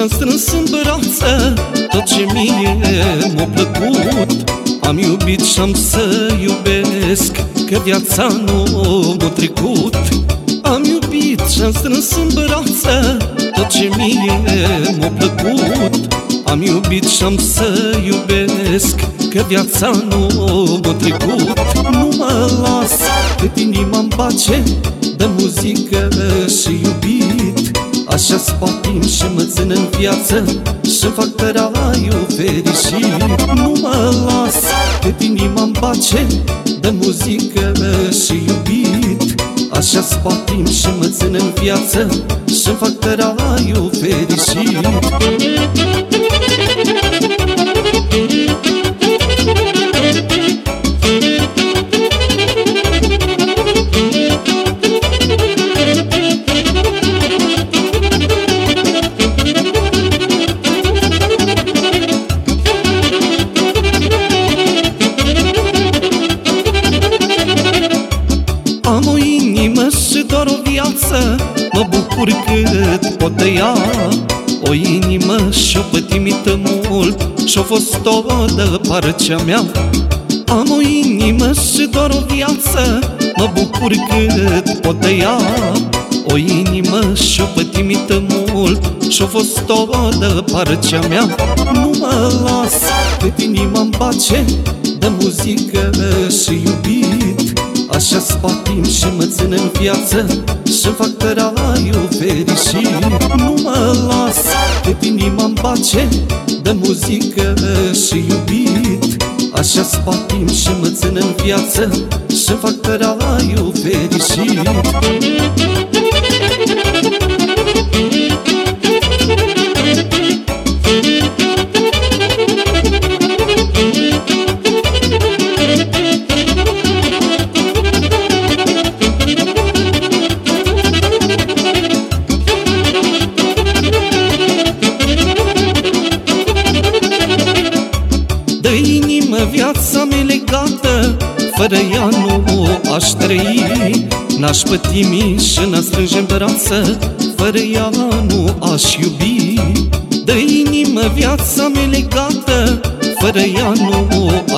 Ți-am strâns în brață tot ce mie m-a plăcut. Am iubit și-am să iubesc Că viața nu a trecut. Am iubit și-am strâns în brață tot ce mie m-a plăcut. Am iubit și-am să iubesc Că viața nu m-a trecut. Nu mă las, cât inima-mi pace De muzică și iubire. Așa spatim și mă țin în viață și fac pe raiul fericit. Nu mă las cât inima-mi bace De muzică și iubit. Așa spatim și mă țin în viață și fac pe raiul fericit inimă și doar o viață Mă bucur cât pot tăia O inimă și-o pătimită mult Și-o fost toată parcea mea. Am o inimă și doar o viață Mă bucur cât pot tăia O inimă și-o pătimită mult Și-o fost toată parcea mea. Nu mă las cât inima-mi bace De muzică și iubit. Așa spatim și mă țin în viață și fac pe raiul fericit Nu mă las cât inima-mi bace De muzică și iubit. Așa spatim și mă țin în viață și fac pe raiul fericit viața mea legată Fără ea nu aș trăi. N-aș pătimi și n-aș strânge în brață Fără ea nu aș iubi. De inimă viața mea legată Fără ea nu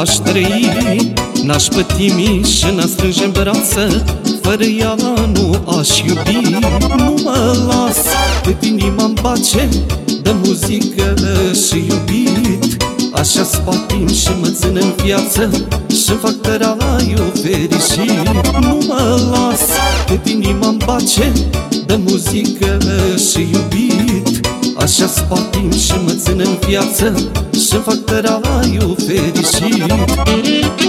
aș trăi. N-aș pătimi și n-aș strânge în brață Fără ea nu aș iubi. Nu mă las cât inima-mi bace De muzică și iubit Așa spatim și mă țin în viață și fac pe raiul fericit Nu mă las cât inima-mi bace De muzică și iubit. Așa spatim și mă țin în viață și fac pe raiul fericit